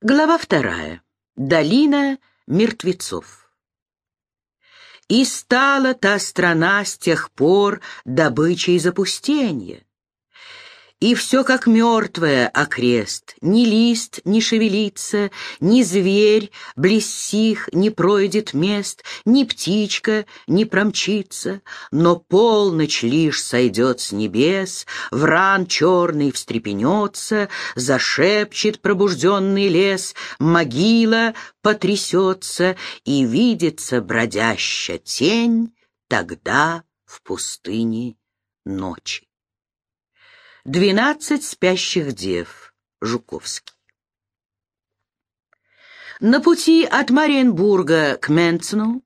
Глава вторая. Долина мертвецов. И стала та страна с тех пор добычей запустения, и все как мертвое окрест, ни лист не шевелится, ни зверь близ сих не пройдет мест, ни птичка не промчится, но полночь лишь сойдет с небес, вран черный встрепенется, зашепчет пробужденный лес, могила потрясется, и видится бродящая тень тогда в пустыне ночи. «Двенадцать спящих дев» Жуковский. На пути от Мариенбурга к Менцену,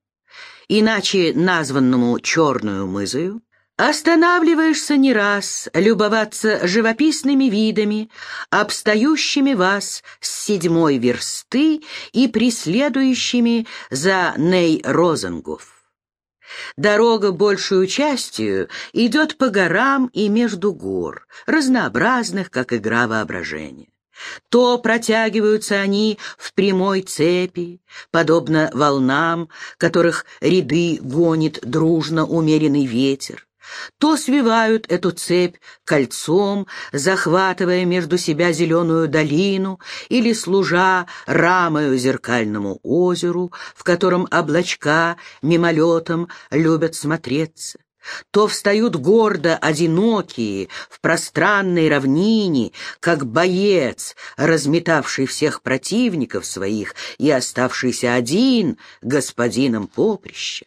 иначе названному Черную мызою, останавливаешься не раз любоваться живописными видами, обстающими вас с седьмой версты и преследующими за Ней Розенгов. Дорога большую частью идет по горам и между гор, разнообразных, как игра воображения. То протягиваются они в прямой цепи, подобно волнам, которых ряды гонит дружно умеренный ветер, то свивают эту цепь кольцом, захватывая между себя зеленую долину или служа рамою зеркальному озеру, в котором облачка мимолетом любят смотреться то встают гордо одинокие в пространной равнине, как боец, разметавший всех противников своих и оставшийся один господином поприща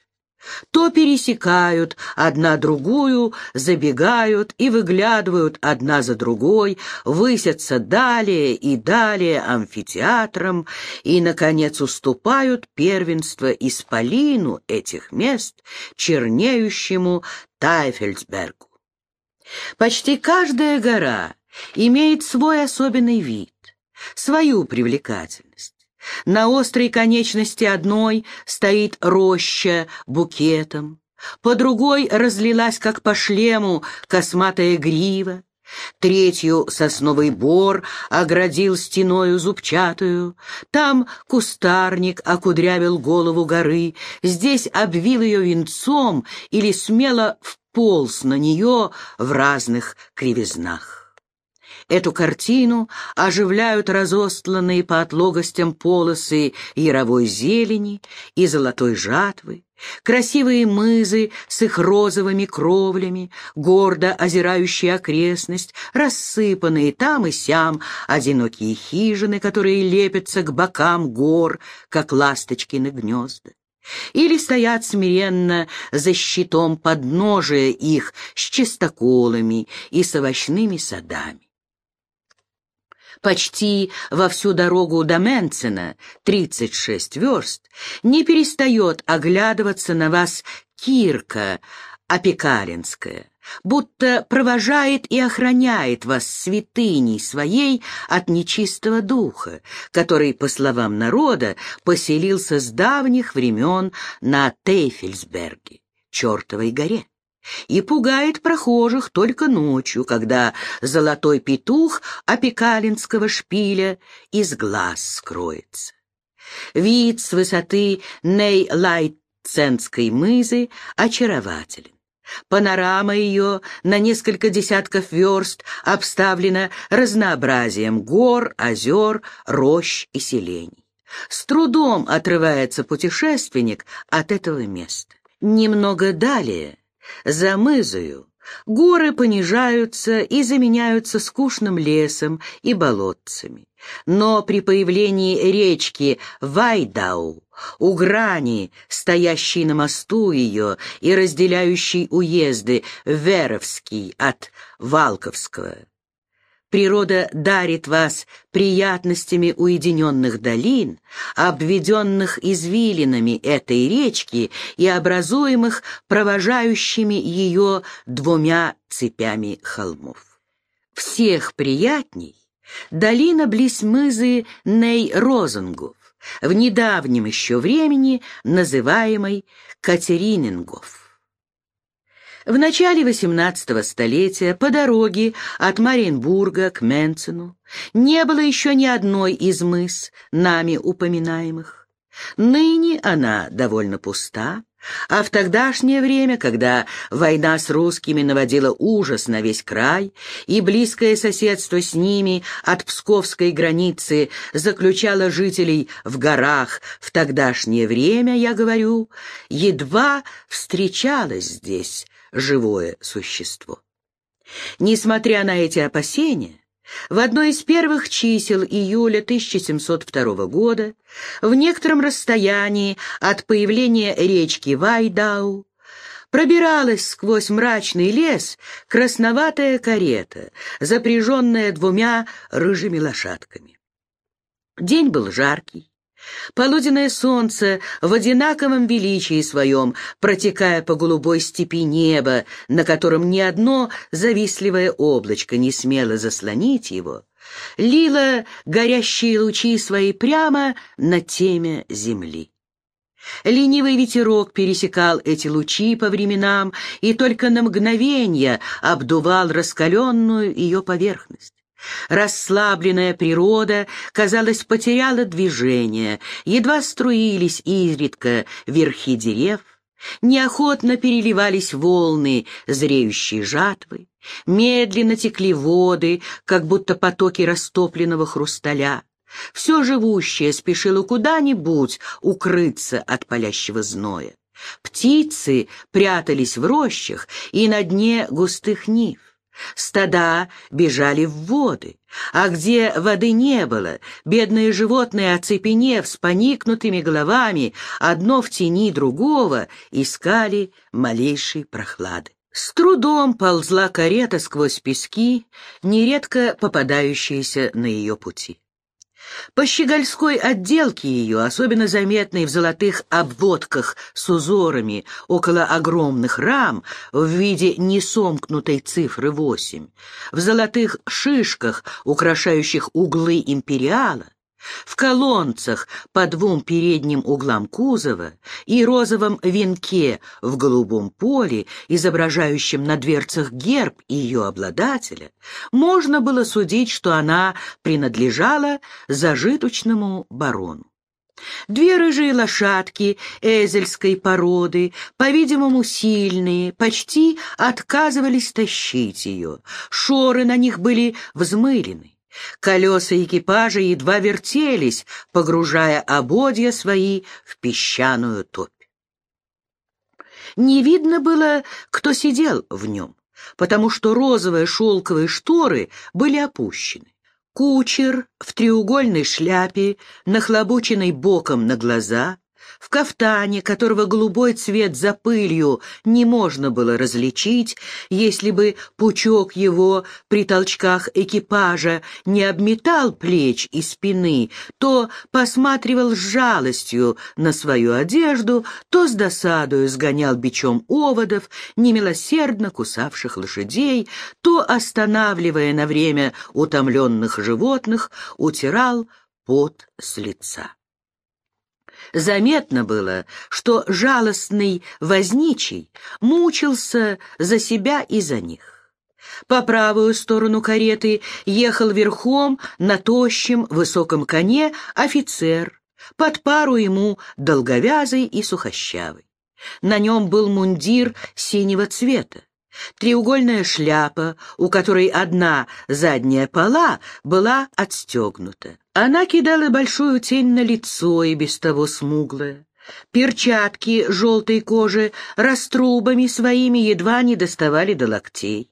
то пересекают одна другую, забегают и выглядывают одна за другой, высятся далее и далее амфитеатром и, наконец, уступают первенство исполину этих мест чернеющему Тайфельсбергу. Почти каждая гора имеет свой особенный вид, свою привлекательность. На острой конечности одной стоит роща букетом, по другой разлилась, как по шлему, косматая грива, Третью сосновый бор оградил стеною зубчатую. Там кустарник окудрявил голову горы, здесь обвил ее венцом или смело вполз на нее в разных кривизнах. Эту картину оживляют разостланные по отлогостям полосы яровой зелени и золотой жатвы, красивые мызы с их розовыми кровлями, гордо озирающие окрестность, рассыпанные там и сям одинокие хижины, которые лепятся к бокам гор, как ласточкины гнезда или стоят смиренно за щитом подножия их с чистоколами и с овощными садами. Почти во всю дорогу до Менцена, 36 верст, не перестает оглядываться на вас Кирка Опекалинская, будто провожает и охраняет вас святыней своей от нечистого духа, который, по словам народа, поселился с давних времен на Тейфельсберге, чертовой горе и пугает прохожих только ночью, когда золотой петух опекалинского шпиля из глаз скроется. Вид с высоты Ней-Лайтценской мызы очарователен. Панорама ее на несколько десятков верст обставлена разнообразием гор, озер, рощ и селений. С трудом отрывается путешественник от этого места. Немного далее за мызою горы понижаются и заменяются скучным лесом и болотцами. Но при появлении речки Вайдау, у грани, стоящей на мосту ее и разделяющей уезды Веровский от Валковского, Природа дарит вас приятностями уединенных долин, обведенных извилинами этой речки и образуемых провожающими ее двумя цепями холмов. Всех приятней долина близ мызы Ней-Розенгов, в недавнем еще времени называемой Катеринингов. В начале XVIII столетия по дороге от Мариенбурга к Менцену не было еще ни одной из мыс, нами упоминаемых. Ныне она довольно пуста, а в тогдашнее время, когда война с русскими наводила ужас на весь край, и близкое соседство с ними от псковской границы заключало жителей в горах, в тогдашнее время, я говорю, едва встречалось здесь живое существо. Несмотря на эти опасения, в одно из первых чисел июля 1702 года, в некотором расстоянии от появления речки Вайдау, пробиралась сквозь мрачный лес красноватая карета, запряженная двумя рыжими лошадками. День был жаркий, Полуденное солнце в одинаковом величии своем, протекая по голубой степи неба, на котором ни одно завистливое облачко не смело заслонить его, лило горящие лучи свои прямо на теме земли. Ленивый ветерок пересекал эти лучи по временам и только на мгновение обдувал раскаленную ее поверхность. Расслабленная природа, казалось, потеряла движение, едва струились изредка верхи дерев, неохотно переливались волны зреющей жатвы, медленно текли воды, как будто потоки растопленного хрусталя. Все живущее спешило куда-нибудь укрыться от палящего зноя. Птицы прятались в рощах и на дне густых нив. Стада бежали в воды, а где воды не было, бедные животные, оцепенев с поникнутыми головами, одно в тени другого, искали малейшей прохлады. С трудом ползла карета сквозь пески, нередко попадающиеся на ее пути. По щегольской отделке ее, особенно заметной в золотых обводках с узорами около огромных рам в виде несомкнутой цифры восемь, в золотых шишках, украшающих углы империала, в колонцах по двум передним углам кузова и розовом венке в голубом поле, изображающем на дверцах герб ее обладателя, можно было судить, что она принадлежала зажиточному барону. Две рыжие лошадки эзельской породы, по-видимому, сильные, почти отказывались тащить ее. Шоры на них были взмылены. Колеса экипажа едва вертелись, погружая ободья свои в песчаную топь. Не видно было, кто сидел в нем, потому что розовые шелковые шторы были опущены. Кучер в треугольной шляпе, нахлобученной боком на глаза, в кафтане, которого голубой цвет за пылью не можно было различить, если бы пучок его при толчках экипажа не обметал плеч и спины, то посматривал с жалостью на свою одежду, то с досадою сгонял бичом оводов, немилосердно кусавших лошадей, то, останавливая на время утомленных животных, утирал пот с лица. Заметно было, что жалостный возничий мучился за себя и за них. По правую сторону кареты ехал верхом на тощем высоком коне офицер, под пару ему долговязый и сухощавый. На нем был мундир синего цвета. Треугольная шляпа, у которой одна задняя пола была отстегнута. Она кидала большую тень на лицо и без того смуглое. Перчатки желтой кожи раструбами своими едва не доставали до локтей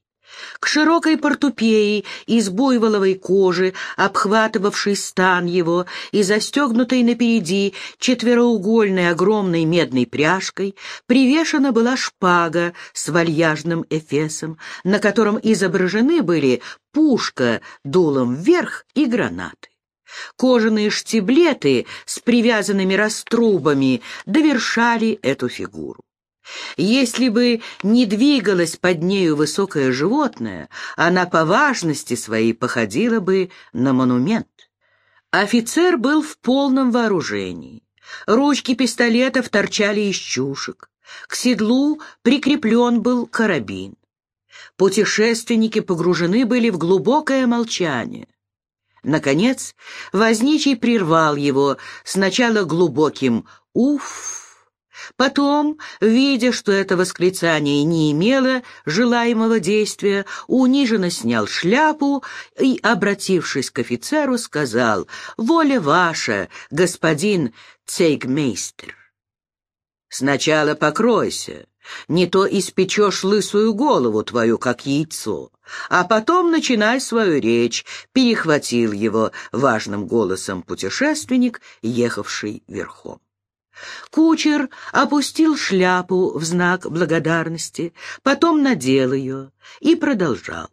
к широкой портупеи из буйволовой кожи, обхватывавшей стан его и застегнутой напереди четвероугольной огромной медной пряжкой, привешена была шпага с вальяжным эфесом, на котором изображены были пушка дулом вверх и гранаты. Кожаные штиблеты с привязанными раструбами довершали эту фигуру. Если бы не двигалось под нею высокое животное, она по важности своей походила бы на монумент. Офицер был в полном вооружении. Ручки пистолетов торчали из чушек. К седлу прикреплен был карабин. Путешественники погружены были в глубокое молчание. Наконец, возничий прервал его сначала глубоким «уф», Потом, видя, что это восклицание не имело желаемого действия, униженно снял шляпу и, обратившись к офицеру, сказал «Воля ваша, господин цейгмейстер». «Сначала покройся, не то испечешь лысую голову твою, как яйцо, а потом начинай свою речь», — перехватил его важным голосом путешественник, ехавший верхом. Кучер опустил шляпу в знак благодарности, потом надел ее и продолжал.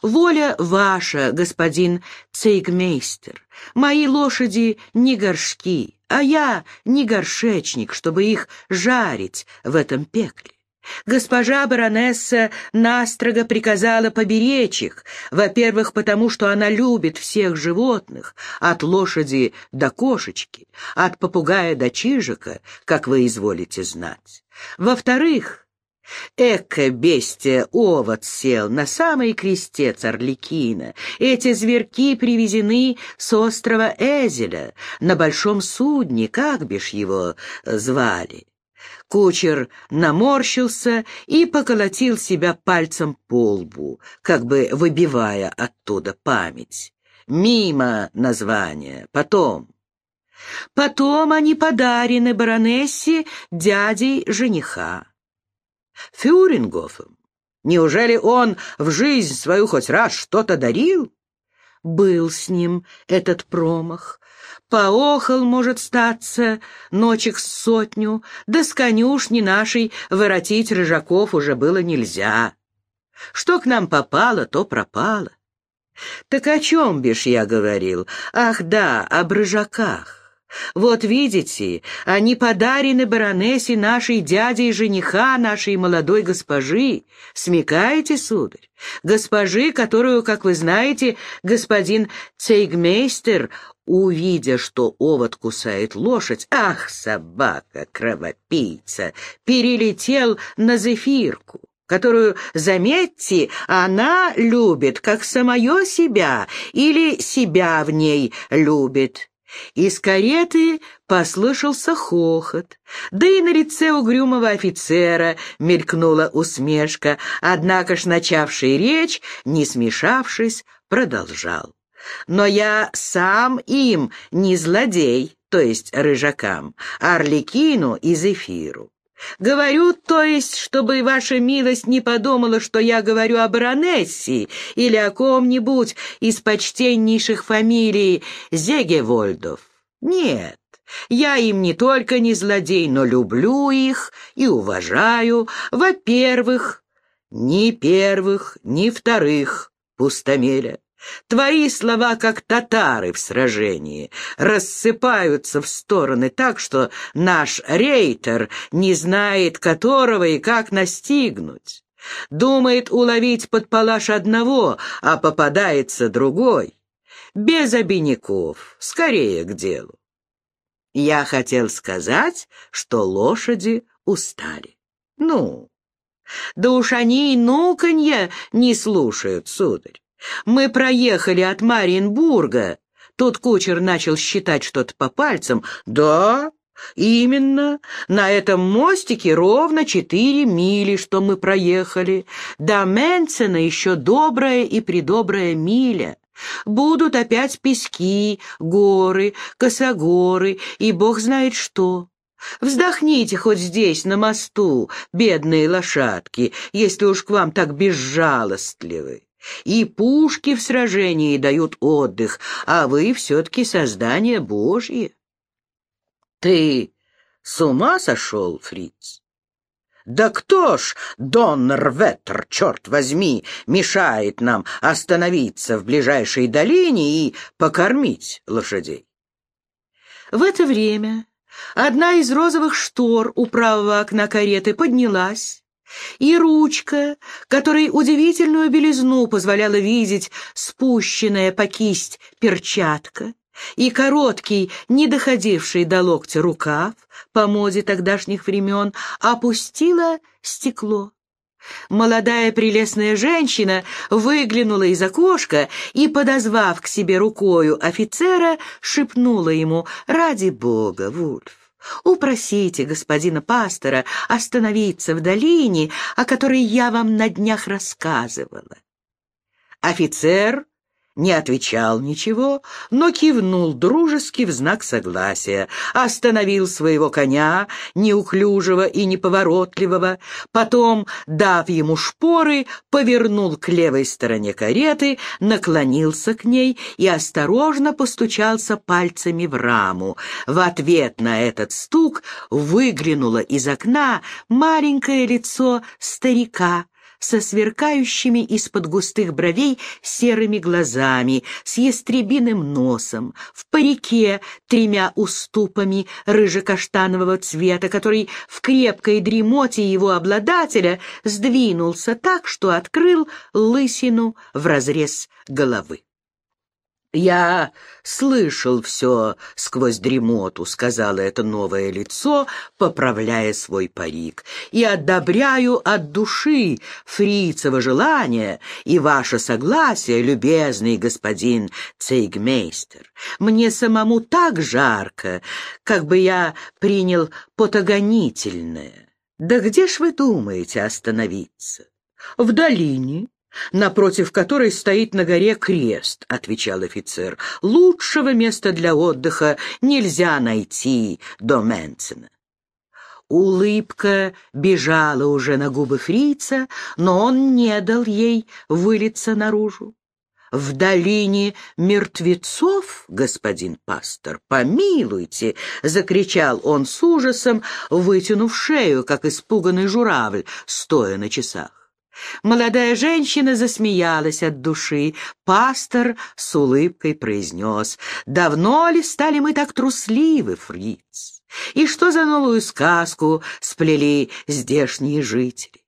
«Воля ваша, господин цейгмейстер, мои лошади не горшки, а я не горшечник, чтобы их жарить в этом пекле. Госпожа баронесса настрого приказала поберечь их, во-первых, потому что она любит всех животных, от лошади до кошечки, от попугая до чижика, как вы изволите знать. Во-вторых, Эка, бестия, овод сел на самый крестец Орликина. Эти зверьки привезены с острова Эзеля на большом судне, как бишь его звали. Кучер наморщился и поколотил себя пальцем по лбу, как бы выбивая оттуда память. Мимо название, потом. Потом они подарены баронессе дядей жениха. Фюрингофом. Неужели он в жизнь свою хоть раз что-то дарил? Был с ним этот промах, Поохал, может статься, ночек с сотню, да с конюшни нашей воротить рыжаков уже было нельзя. Что к нам попало, то пропало. Так о чем бишь я говорил? Ах да, об рыжаках. Вот видите, они подарены баронессе нашей дядей жениха, нашей молодой госпожи. Смекаете, сударь? Госпожи, которую, как вы знаете, господин цейгмейстер Увидя, что овод кусает лошадь, ах, собака, кровопийца, перелетел на зефирку, которую, заметьте, она любит, как самое себя, или себя в ней любит. Из кареты послышался хохот, да и на лице угрюмого офицера мелькнула усмешка, однако ж начавший речь, не смешавшись, продолжал но я сам им не злодей, то есть рыжакам, а Орликину и Зефиру. Говорю, то есть, чтобы ваша милость не подумала, что я говорю о баронессе или о ком-нибудь из почтеннейших фамилий Зегевольдов. Нет, я им не только не злодей, но люблю их и уважаю. Во-первых, ни первых, ни вторых, пустомеля. Твои слова, как татары в сражении, рассыпаются в стороны так, что наш рейтер не знает, которого и как настигнуть. Думает уловить под палаш одного, а попадается другой. Без обиняков, скорее к делу. Я хотел сказать, что лошади устали. Ну, да уж они и нуканья не слушают, сударь. Мы проехали от Мариенбурга. Тут кучер начал считать что-то по пальцам. Да, именно. На этом мостике ровно четыре мили, что мы проехали. До Менцена еще добрая и придобрая миля. Будут опять пески, горы, косогоры и бог знает что. Вздохните хоть здесь, на мосту, бедные лошадки, если уж к вам так безжалостливы. И пушки в сражении дают отдых, а вы все-таки создание Божье. Ты с ума сошел, фриц? Да кто ж, Доннерветтер, черт возьми, мешает нам остановиться в ближайшей долине и покормить лошадей? В это время одна из розовых штор у правого окна кареты поднялась, и ручка, которой удивительную белизну позволяла видеть спущенная по кисть перчатка, и короткий, не доходивший до локтя рукав, по моде тогдашних времен, опустила стекло. Молодая прелестная женщина выглянула из окошка и, подозвав к себе рукою офицера, шепнула ему «Ради бога, Вульф, упросите господина пастора остановиться в долине, о которой я вам на днях рассказывала». Офицер не отвечал ничего, но кивнул дружески в знак согласия, остановил своего коня, неуклюжего и неповоротливого, потом, дав ему шпоры, повернул к левой стороне кареты, наклонился к ней и осторожно постучался пальцами в раму. В ответ на этот стук выглянуло из окна маленькое лицо старика, со сверкающими из-под густых бровей серыми глазами, с ястребиным носом, в парике тремя уступами рыжекаштанового цвета, который в крепкой дремоте его обладателя сдвинулся так, что открыл лысину в разрез головы. «Я слышал все сквозь дремоту», — сказала это новое лицо, поправляя свой парик, «и одобряю от души фрицево желание и ваше согласие, любезный господин цейгмейстер. Мне самому так жарко, как бы я принял потогонительное. Да где ж вы думаете остановиться? В долине, напротив которой стоит на горе крест», — отвечал офицер. «Лучшего места для отдыха нельзя найти до Менцена». Улыбка бежала уже на губы фрица, но он не дал ей вылиться наружу. «В долине мертвецов, господин пастор, помилуйте!» — закричал он с ужасом, вытянув шею, как испуганный журавль, стоя на часах. Молодая женщина засмеялась от души. Пастор с улыбкой произнес, «Давно ли стали мы так трусливы, фриц? И что за новую сказку сплели здешние жители?»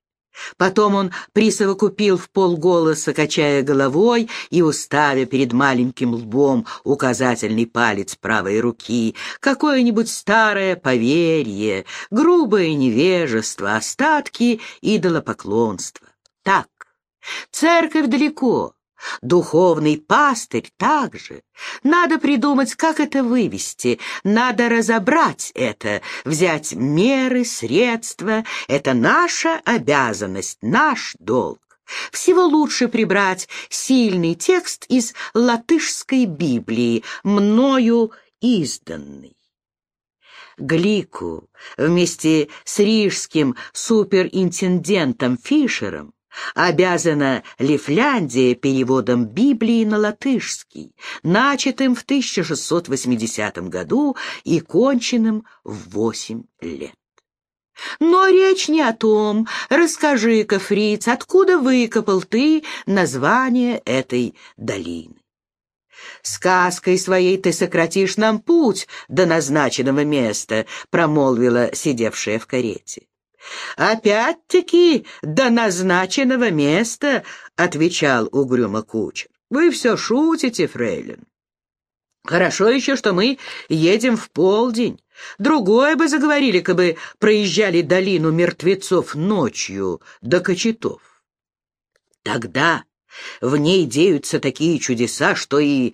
Потом он присовокупил в полголоса, качая головой и уставя перед маленьким лбом указательный палец правой руки, какое-нибудь старое поверье, грубое невежество, остатки идолопоклонства. Так, церковь далеко, духовный пастырь также. Надо придумать, как это вывести, надо разобрать это, взять меры, средства. Это наша обязанность, наш долг. Всего лучше прибрать сильный текст из латышской Библии, мною изданный. Глику вместе с рижским суперинтендентом Фишером обязана Лифляндия переводом Библии на латышский, начатым в 1680 году и конченным в восемь лет. Но речь не о том. Расскажи-ка, фриц, откуда выкопал ты название этой долины? «Сказкой своей ты сократишь нам путь до назначенного места», — промолвила сидевшая в карете. «Опять-таки до назначенного места», — отвечал угрюмо кучер. «Вы все шутите, фрейлин. Хорошо еще, что мы едем в полдень. Другое бы заговорили, кабы проезжали долину мертвецов ночью до Кочетов. Тогда в ней деются такие чудеса, что и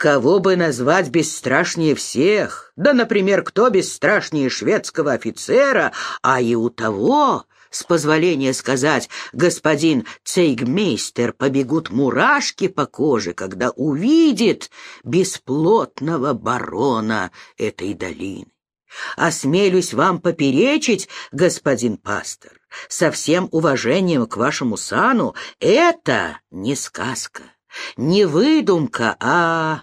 Кого бы назвать бесстрашнее всех? Да, например, кто бесстрашнее шведского офицера, а и у того, с позволения сказать, господин цейгмейстер, побегут мурашки по коже, когда увидит бесплотного барона этой долины. Осмелюсь вам поперечить, господин пастор, со всем уважением к вашему сану, это не сказка, не выдумка, а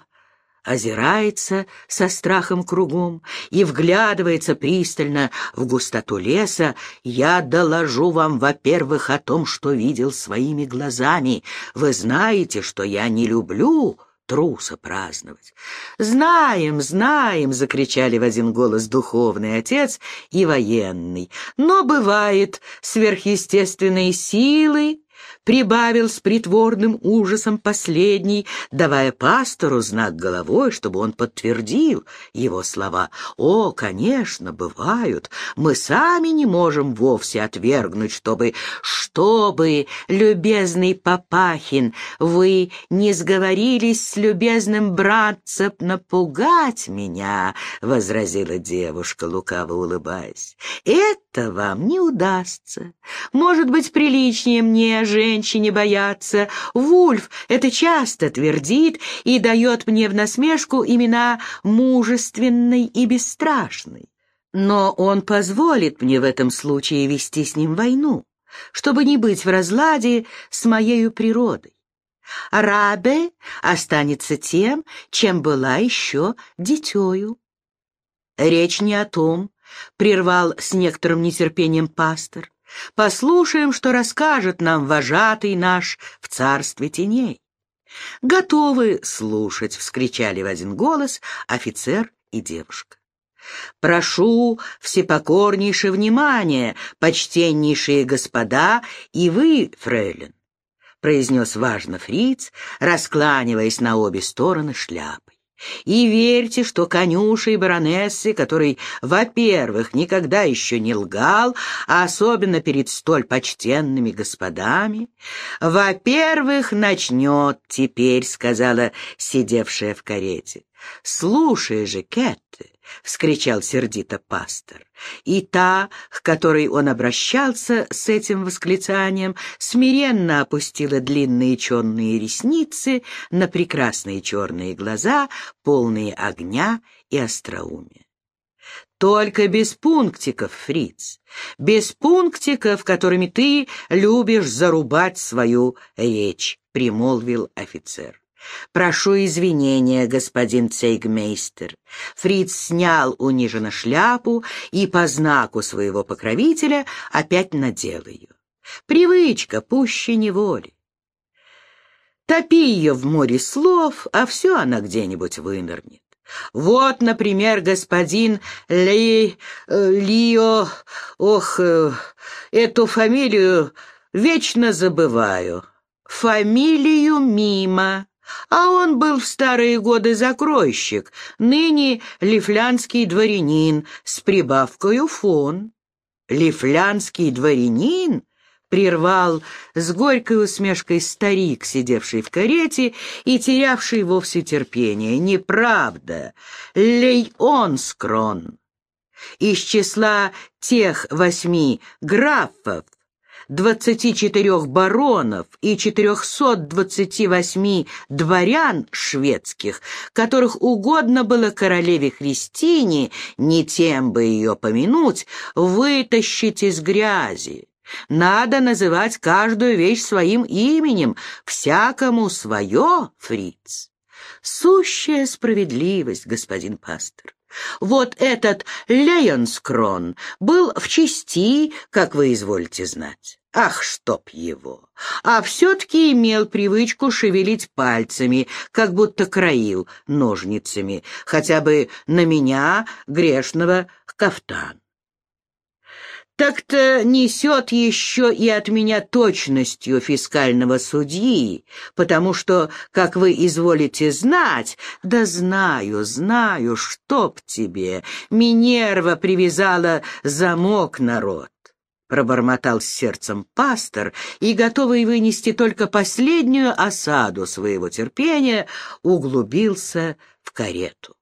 озирается со страхом кругом и вглядывается пристально в густоту леса, я доложу вам, во-первых, о том, что видел своими глазами. Вы знаете, что я не люблю труса праздновать. «Знаем, знаем!» — закричали в один голос духовный отец и военный. «Но бывает сверхъестественные силы, прибавил с притворным ужасом последний, давая пастору знак головой, чтобы он подтвердил его слова. «О, конечно, бывают. Мы сами не можем вовсе отвергнуть, чтобы... Чтобы, любезный Папахин, вы не сговорились с любезным братцем напугать меня», — возразила девушка, лукаво улыбаясь. «Это вам не удастся. Может быть, приличнее мне, женщине, бояться. Вульф это часто твердит и дает мне в насмешку имена мужественной и бесстрашной. Но он позволит мне в этом случае вести с ним войну, чтобы не быть в разладе с моею природой. Рабе останется тем, чем была еще дитёю. Речь не о том, — прервал с некоторым нетерпением пастор. «Послушаем, что расскажет нам вожатый наш в царстве теней». «Готовы слушать!» — вскричали в один голос офицер и девушка. «Прошу всепокорнейшее внимание, почтеннейшие господа, и вы, фрейлин!» — произнес важно фриц, раскланиваясь на обе стороны шляпой. И верьте, что конюшей баронессы, который, во-первых, никогда еще не лгал, а особенно перед столь почтенными господами, во-первых, начнет теперь, — сказала сидевшая в карете. Слушай же, Кэт, — вскричал сердито пастор. И та, к которой он обращался с этим восклицанием, смиренно опустила длинные черные ресницы на прекрасные черные глаза, полные огня и остроумия. Только без пунктиков, фриц, без пунктиков, которыми ты любишь зарубать свою речь, примолвил офицер. «Прошу извинения, господин цейгмейстер». Фриц снял униженно шляпу и по знаку своего покровителя опять надел ее. Привычка пуще неволи. Топи ее в море слов, а все она где-нибудь вынырнет. Вот, например, господин Ли... Э, Лио... Ох, э, эту фамилию вечно забываю. Фамилию Мимо. А он был в старые годы закройщик, ныне лифлянский дворянин с прибавкою фон. Лифлянский дворянин? Прервал с горькой усмешкой старик, сидевший в карете и терявший вовсе терпение. Неправда. Лейонскрон. Из числа тех восьми графов, 24 баронов и 428 дворян шведских, которых угодно было королеве Христине, не тем бы ее помянуть, вытащить из грязи. Надо называть каждую вещь своим именем, всякому свое, фриц. Сущая справедливость, господин пастор. Вот этот Лейонскрон был в чести, как вы изволите знать. Ах, чтоб его! А все-таки имел привычку шевелить пальцами, как будто краил ножницами, хотя бы на меня, грешного, кафтан так-то несет еще и от меня точностью фискального судьи, потому что, как вы изволите знать, да знаю, знаю, чтоб тебе, Минерва привязала замок народ. Пробормотал с сердцем пастор и, готовый вынести только последнюю осаду своего терпения, углубился в карету.